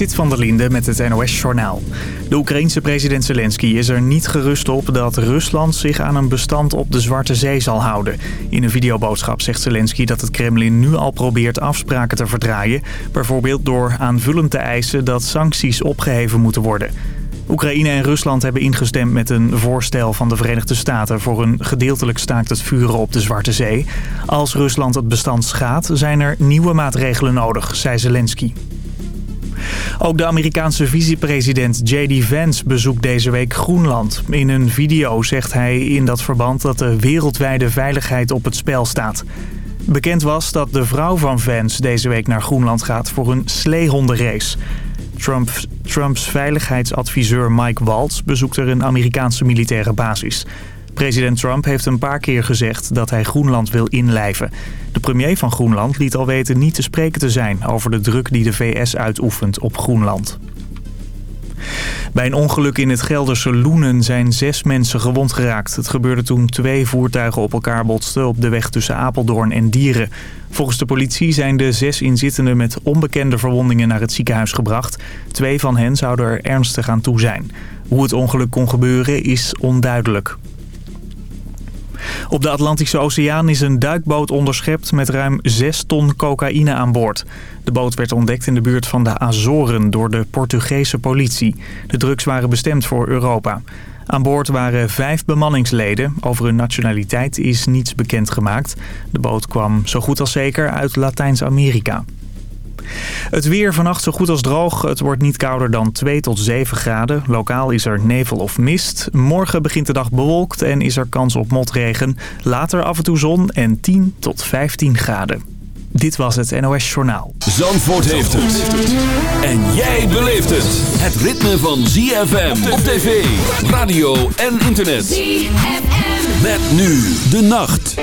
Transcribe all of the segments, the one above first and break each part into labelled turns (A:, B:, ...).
A: Zit van der Linde met het NOS-journaal. De Oekraïense president Zelensky is er niet gerust op dat Rusland zich aan een bestand op de Zwarte Zee zal houden. In een videoboodschap zegt Zelensky dat het Kremlin nu al probeert afspraken te verdraaien. Bijvoorbeeld door aanvullend te eisen dat sancties opgeheven moeten worden. Oekraïne en Rusland hebben ingestemd met een voorstel van de Verenigde Staten... voor een gedeeltelijk staakt het vuren op de Zwarte Zee. Als Rusland het bestand schaadt, zijn er nieuwe maatregelen nodig, zei Zelensky. Ook de Amerikaanse vicepresident J.D. Vance bezoekt deze week Groenland. In een video zegt hij in dat verband dat de wereldwijde veiligheid op het spel staat. Bekend was dat de vrouw van Vance deze week naar Groenland gaat voor een sleehondenrace. Trump, Trumps veiligheidsadviseur Mike Waltz bezoekt er een Amerikaanse militaire basis. President Trump heeft een paar keer gezegd dat hij Groenland wil inlijven. De premier van Groenland liet al weten niet te spreken te zijn over de druk die de VS uitoefent op Groenland. Bij een ongeluk in het Gelderse Loenen zijn zes mensen gewond geraakt. Het gebeurde toen twee voertuigen op elkaar botsten op de weg tussen Apeldoorn en Dieren. Volgens de politie zijn de zes inzittenden met onbekende verwondingen naar het ziekenhuis gebracht. Twee van hen zouden er ernstig aan toe zijn. Hoe het ongeluk kon gebeuren is onduidelijk. Op de Atlantische Oceaan is een duikboot onderschept met ruim 6 ton cocaïne aan boord. De boot werd ontdekt in de buurt van de Azoren door de Portugese politie. De drugs waren bestemd voor Europa. Aan boord waren vijf bemanningsleden. Over hun nationaliteit is niets bekendgemaakt. De boot kwam zo goed als zeker uit Latijns-Amerika. Het weer vannacht zo goed als droog. Het wordt niet kouder dan 2 tot 7 graden. Lokaal is er nevel of mist. Morgen begint de dag bewolkt en is er kans op motregen. Later af en toe zon en 10 tot 15 graden. Dit was het NOS Journaal.
B: Zandvoort heeft het. En jij beleeft het. Het ritme van ZFM op tv, radio en internet. ZFM. Met nu de nacht.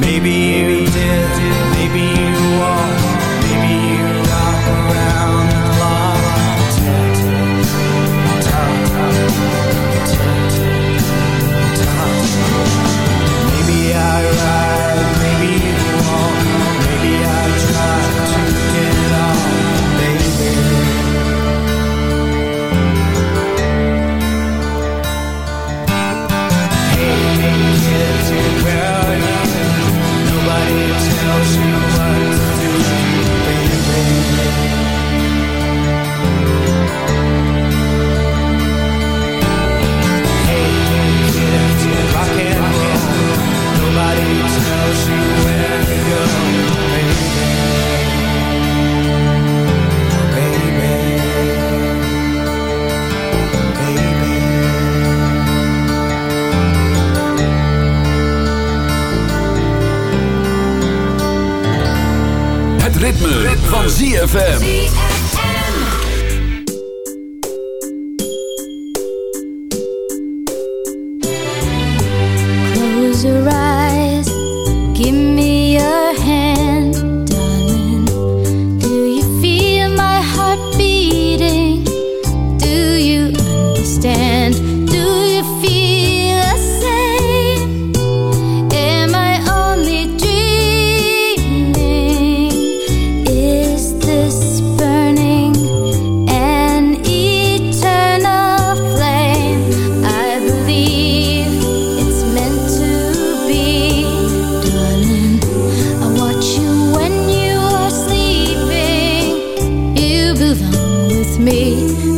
C: Maybe you did, maybe you ZFM. me.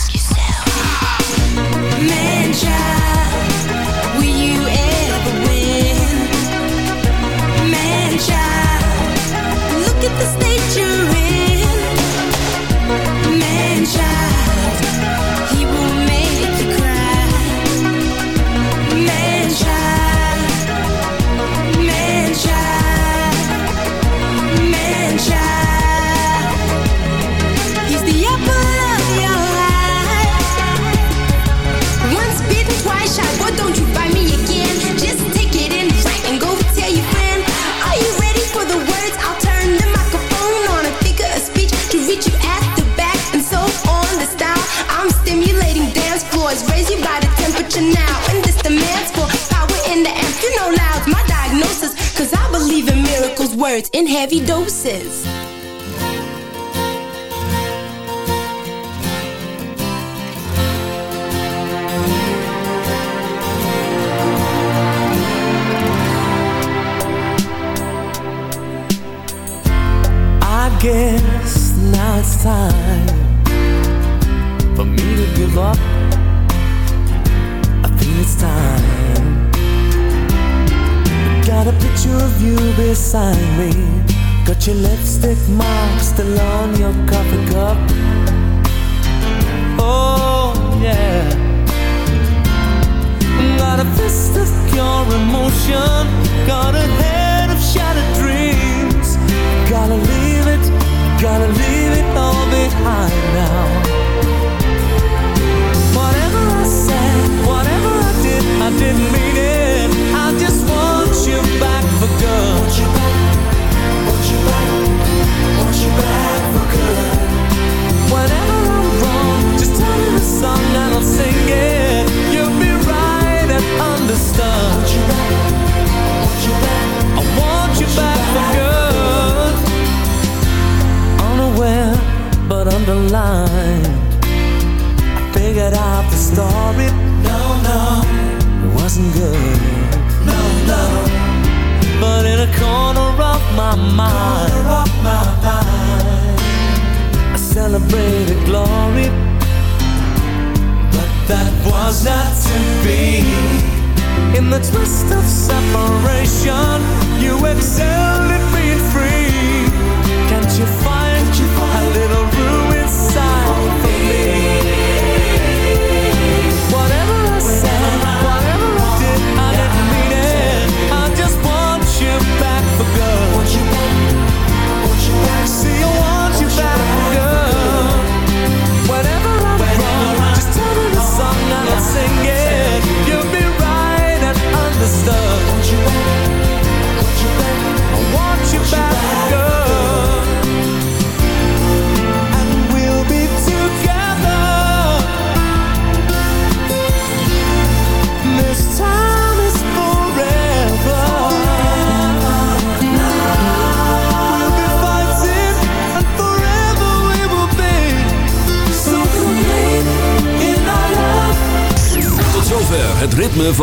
C: Heavy doses.